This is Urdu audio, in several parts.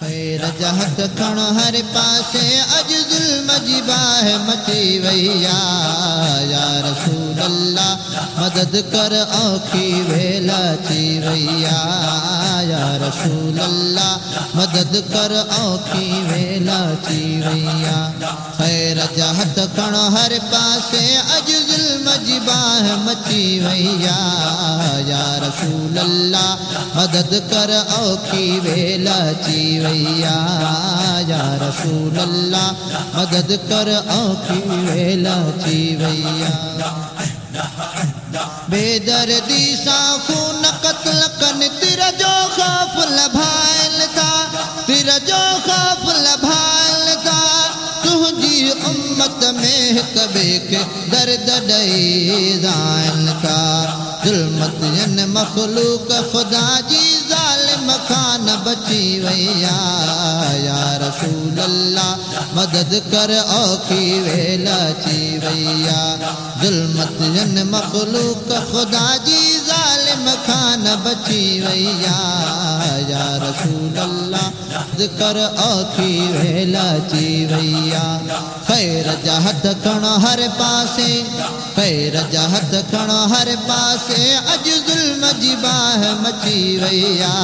خیر جہت کھڑ ہر پاسے اج ظلم جی مچی ویا یا رسول اللہ، مدد کر اوکھی ویلا چی ویا یا رسول اللہ، مدد کر اوکھی ویلا چی ویا خیر جہت کھڑ ہر پاسے اج ظلم مچی ویا یا رسول اللہ مدد کر اوکھی ویلا چی ویا یا رسول اللہ مدد کر اوکھی ویلا چی ویا بے دردی سا خون قتل کن تیر جو خوف لبھائل تھا تیر جو خوف امت میں کبے کے درد ڈئی زائن کا۔ ظلمت ین مخلوق خدا جی ظالم خان بچی ویا یا رسول اللہ، مدد کر اوکھی ویلا چی ویا ظلمت ین مخلوق خدا جی ظالم خان بچی ویا، یا رسول اللہ مدد کر اوکھی ویلا چی ویا۔ خیر جہت کھڑ ہر پاسے، خیر جہت کھڑ ہر پاسے۔ اج ظلم جی باہ مچی ویا۔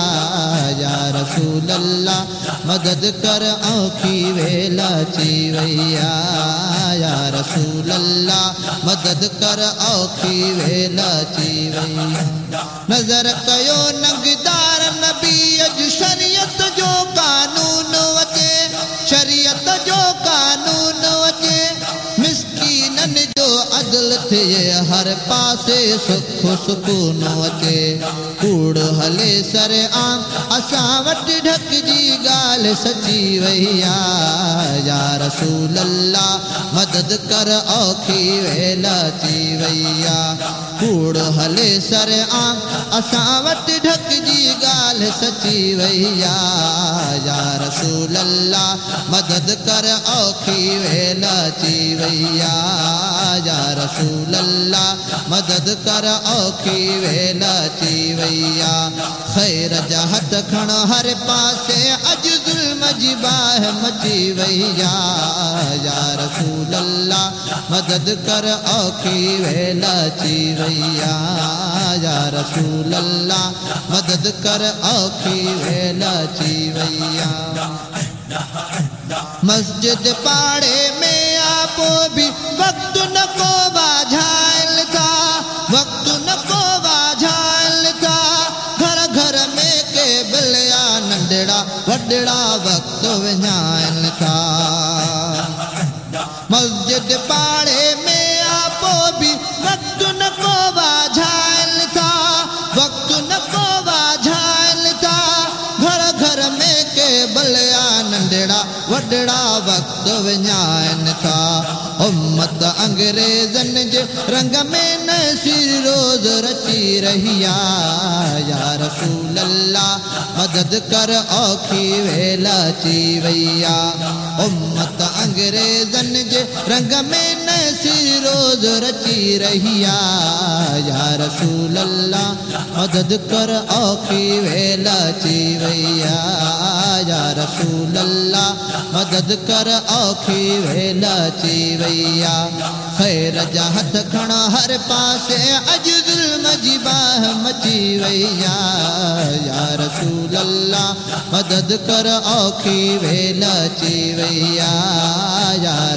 یا رسول اللہ، مدد کر اوکھی ویلا چی ویا۔ رسول اللہ، مدد کر اوکھی ویلا چی ویا نظر کیو نگدار نبی، اج شریعت جو قانون وچے، شریعت جو قانون پاسے سکھ سکون وچے کوڑ ہلے سر عام اساں ڈھک جی گال سچی ویا یا رسول اللہ، مدد کر اوکھی ویلا چی ویا کوڑ ہلے سر عام اساں ڈھک جی گال سچی ویا یا رسول اللہ، مدد کر اوکھی ویلا چی ویا رسول اللہ، مدد کر اوکھی ویلا چی ویا خیر جہت کھڑ ہر پاسے، اج ظلم جی مچی ویا یا رسول اللہ، مدد کر اوکھی ویلا چی ویا یا رسول اللہ، مدد کر اوکھی ویلا چی ویا مسجد پاڑے میں آپ بھی وقت نکو کو باجھائل تھا وقت نکو کو باجھائل تھا گھر گھر میں کے بلیا ننڈڑا وڈڑا وقت ونجائل کا۔ مسجد پاڑے وڈڑا وقت ونجائن تھا امت انگریزن جے رنگ میں نسی روز رچی رہیا۔ یا رسول اللہ، مدد کر اوکھی ویلا چی ویا۔ امت انگریزن جے رنگ میں نصیر روز رچی رہیا یا رسول اللہ، مدد کر اوکھی ویلا چی ویا یا رسول اللہ، مدد کر اوکھی ویلا چی ویا خیر جہت کھڑا ہر پاسے، اج ظلم جی باہ مچی ویا یا رسول اللہ، مدد کر اوکھی ویلا چی ویا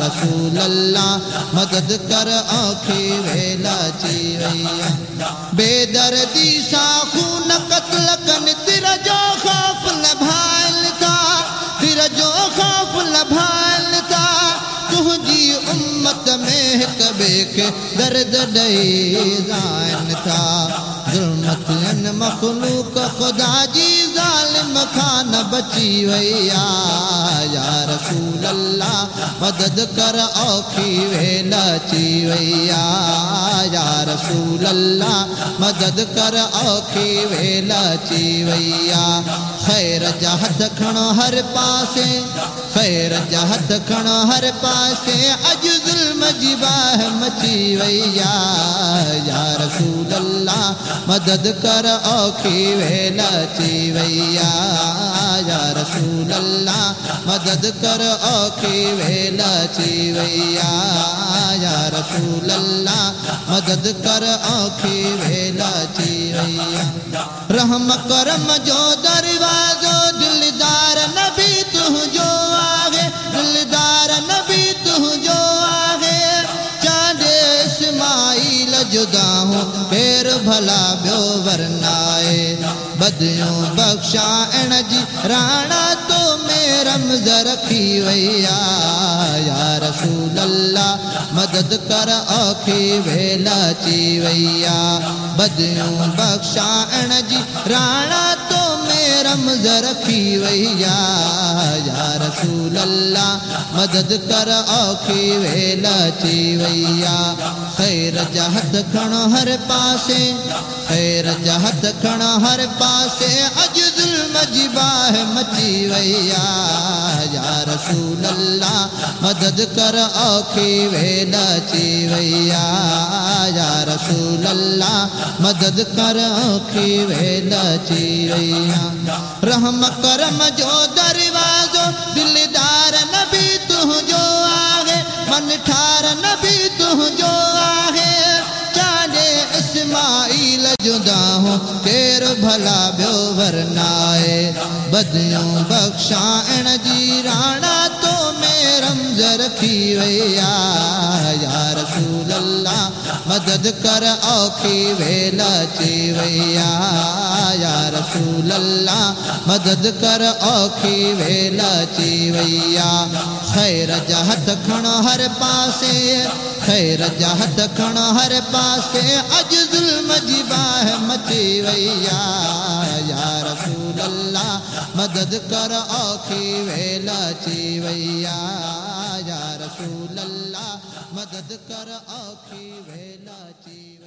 رسول اللہ، مدد کر اوکھی ویلا چی ویا بے دردی سا خون قتل کن، تیرا جو خوف لبھائل تھا، تیرا جو خوف لبھائل تھا۔ تہجی امت میں کبے کے درد ڈئی زائن تھا۔ ظلمت ان مخلوق خدا جی ظالم خان بچی ویا، یا رسول اللہ مدد کر اوکھی ویلا چی ویا۔ یا رسول اللہ مدد کر اوکھی ویلا چی ویا۔ خیر جہت کھنو ہر پاسے، خیر جہت کھنو ہر پاسے، اج ظلم جی باہ مچی ویا۔ یا رسول اللہ مدد کر اوکھی ویلا چی ویا یا رسول اللہ، مدد کر اوکھی ویلا چی ویا یا رسول اللہ، مدد کر اوکھی ویلا چی ویا رحم کرم جو دروازو دلدار نبی تو جدا ہوں، پھر بھلا بیو ورنائے بدیوں بخشا اಣ جی رانا تو میں رمز رکھی ویا۔ یا رسول اللہ، مدد کر اوکھی ویلا چی ویا۔ بدیوں بخشا اಣ جی رانا تو میں رمز رکھی ویا۔ یا رسول اللہ، مدد کر اوکھی ویلا چی ویا خیر جہت کھنو ہر پاسے، خیر جہت کھنو ہر پاسے۔ اج ظلم جی باہ مچی ویا یا رسول اللہ، مدد کر اوکھی ویلا چی ویا یا رسول اللہ، مدد کر اوکھی ویلا چی ویا رحم کرم جو دروازو من ٹھار نبی تو جو آگے چاندے اسماعیل جدا ہوں، تیر بھلا بیو ورنائے بدیوں بخشا اಣ جی رانا تو میں رمز رکھی ویا یا رسول اللہ، مدد کر اوکھی ویلا چی ویا رسول اللہ، مدد کر اوکھی ویلا چی ویا خیر جہت کھنو ہر پاسے، خیر جہت کھنو ہر پاسے۔ اج ظلم جی باہ مچی ویا یا رسول اللہ، مدد کر اوکھی ویلا چی ویا یا رسول اللہ، مدد کر اوکھی ویلا چی